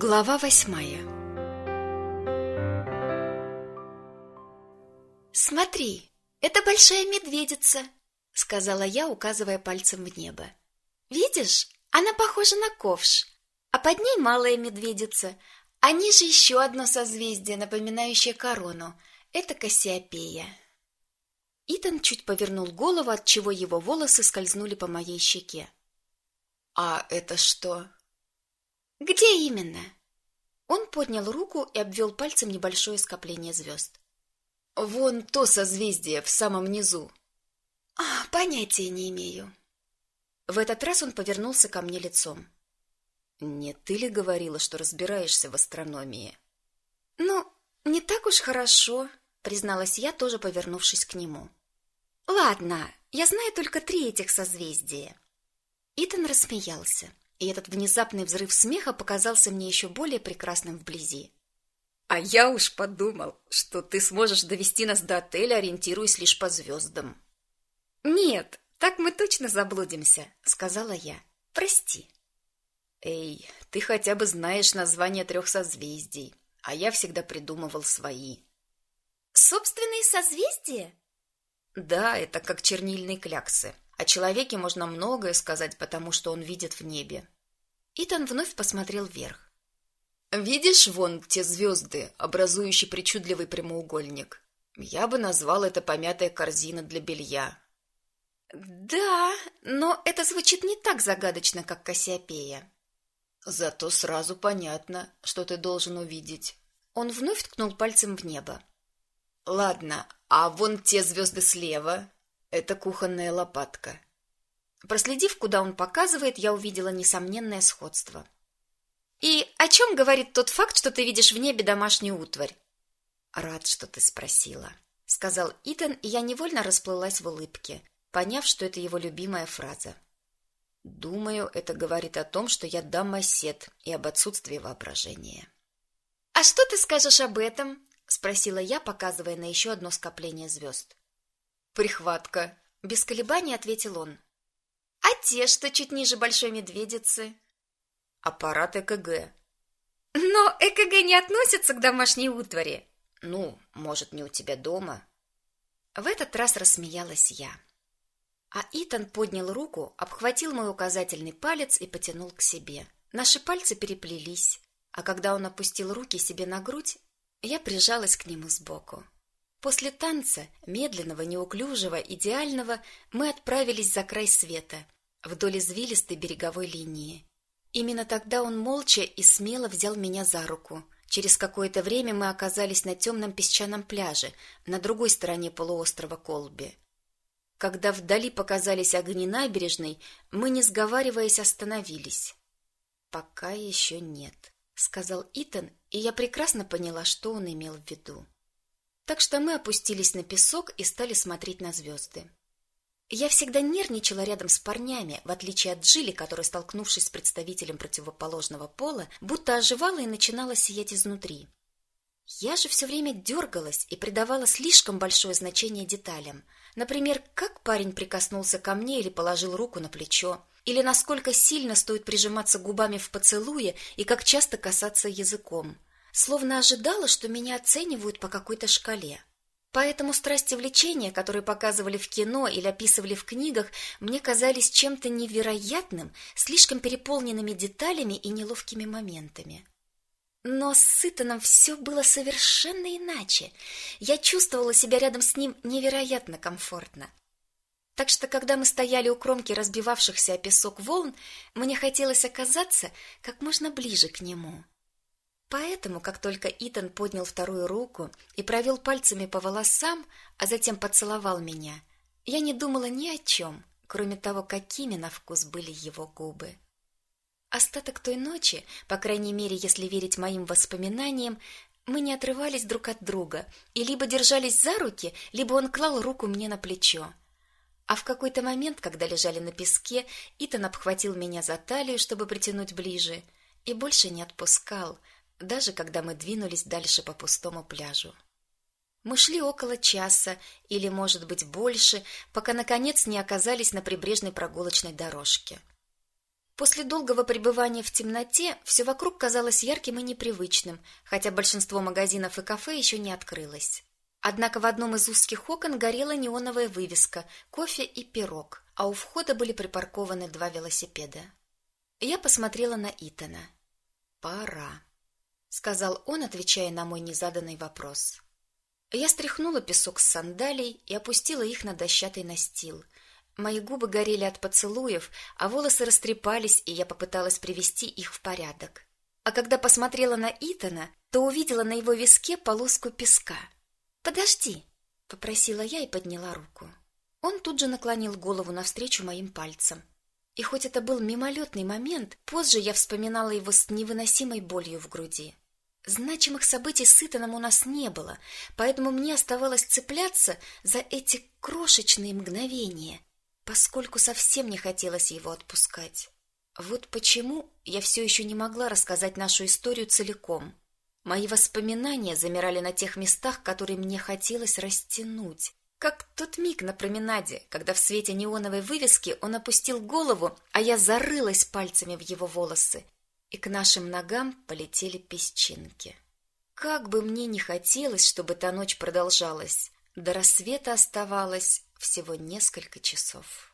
Глава восьмая «Смотри, это большая медведица», — сказала я, указывая пальцем в небо. «Видишь, она похожа на ковш, а под ней малая медведица, а ниже еще одно созвездие, напоминающее корону. Это Кассиопея». Итан чуть повернул голову, отчего его волосы скользнули по моей щеке. «А это что?» «Где именно?» Он поднял руку и обвел пальцем небольшое скопление звезд. «Вон то созвездие в самом низу». «А, понятия не имею». В этот раз он повернулся ко мне лицом. «Не ты ли говорила, что разбираешься в астрономии?» «Ну, не так уж хорошо», — призналась я, тоже повернувшись к нему. Ладно, я знаю только три этих созвездия. Итан рассмеялся, и этот внезапный взрыв смеха показался мне еще более прекрасным вблизи. А я уж подумал, что ты сможешь довести нас до отеля, ориентируясь лишь по звездам. Нет, так мы точно заблудимся, сказала я. Прости. Эй, ты хотя бы знаешь название трех созвездий, а я всегда придумывал свои. Собственные созвездия? Да, это как чернильные кляксы. О человеке можно многое сказать, потому что он видит в небе. Итан вновь посмотрел вверх. Видишь вон те звезды, образующие причудливый прямоугольник? Я бы назвал это помятая корзина для белья. Да, но это звучит не так загадочно, как Кассиопея. Зато сразу понятно, что ты должен увидеть. Он вновь ткнул пальцем в небо. Ладно, а вон те звезды слева — это кухонная лопатка. Проследив, куда он показывает, я увидела несомненное сходство. «И о чем говорит тот факт, что ты видишь в небе домашнюю утварь?» «Рад, что ты спросила», — сказал Итан, и я невольно расплылась в улыбке, поняв, что это его любимая фраза. «Думаю, это говорит о том, что я домосед и об отсутствии воображения». «А что ты скажешь об этом?» спросила я, показывая на еще одно скопление звезд. Прихватка, без колебаний ответил он. А те, что чуть ниже большой медведицы? Аппарат ЭКГ. Но ЭКГ не относится к домашней утвари. Ну, может, не у тебя дома. В этот раз рассмеялась я. А Итан поднял руку, обхватил мой указательный палец и потянул к себе. Наши пальцы переплелись, а когда он опустил руки себе на грудь, я прижалась к нему сбоку. После танца, медленного, неуклюжего, идеального, мы отправились за край света, вдоль извилистой береговой линии. Именно тогда он молча и смело взял меня за руку. Через какое-то время мы оказались на темном песчаном пляже, на другой стороне полуострова Колби. Когда вдали показались огни набережной, мы, не сговариваясь, остановились. Пока еще нет сказал Итан, и я прекрасно поняла, что он имел в виду. Так что мы опустились на песок и стали смотреть на звезды. Я всегда нервничала рядом с парнями, в отличие от Джилли, которая, столкнувшись с представителем противоположного пола, будто оживала и начинала сиять изнутри. Я же все время дергалась и придавала слишком большое значение деталям. Например, как парень прикоснулся ко мне или положил руку на плечо, или насколько сильно стоит прижиматься губами в поцелуе и как часто касаться языком. Словно ожидала, что меня оценивают по какой-то шкале. Поэтому страсти влечения, которые показывали в кино или описывали в книгах, мне казались чем-то невероятным, слишком переполненными деталями и неловкими моментами. Но с Итаном все было совершенно иначе. Я чувствовала себя рядом с ним невероятно комфортно. Так что, когда мы стояли у кромки разбивавшихся о песок волн, мне хотелось оказаться как можно ближе к нему. Поэтому, как только Итан поднял вторую руку и провел пальцами по волосам, а затем поцеловал меня, я не думала ни о чем, кроме того, какими на вкус были его губы. Остаток той ночи, по крайней мере, если верить моим воспоминаниям, мы не отрывались друг от друга и либо держались за руки, либо он клал руку мне на плечо. А в какой-то момент, когда лежали на песке, Итан обхватил меня за талию, чтобы притянуть ближе, и больше не отпускал, даже когда мы двинулись дальше по пустому пляжу. Мы шли около часа, или, может быть, больше, пока наконец не оказались на прибрежной прогулочной дорожке. После долгого пребывания в темноте все вокруг казалось ярким и непривычным, хотя большинство магазинов и кафе еще не открылось. Однако в одном из узких окон горела неоновая вывеска «Кофе и пирог», а у входа были припаркованы два велосипеда. Я посмотрела на Итана. «Пора», — сказал он, отвечая на мой незаданный вопрос. Я стряхнула песок с сандалий и опустила их на дощатый настил. Мои губы горели от поцелуев, а волосы растрепались, и я попыталась привести их в порядок. А когда посмотрела на Итана, то увидела на его виске полоску песка — «Подожди!» — попросила я и подняла руку. Он тут же наклонил голову навстречу моим пальцам. И хоть это был мимолетный момент, позже я вспоминала его с невыносимой болью в груди. Значимых событий с Итаном у нас не было, поэтому мне оставалось цепляться за эти крошечные мгновения, поскольку совсем не хотелось его отпускать. Вот почему я все еще не могла рассказать нашу историю целиком. Мои воспоминания замирали на тех местах, которые мне хотелось растянуть. Как тот миг на променаде, когда в свете неоновой вывески он опустил голову, а я зарылась пальцами в его волосы, и к нашим ногам полетели песчинки. Как бы мне ни хотелось, чтобы та ночь продолжалась, до рассвета оставалось всего несколько часов.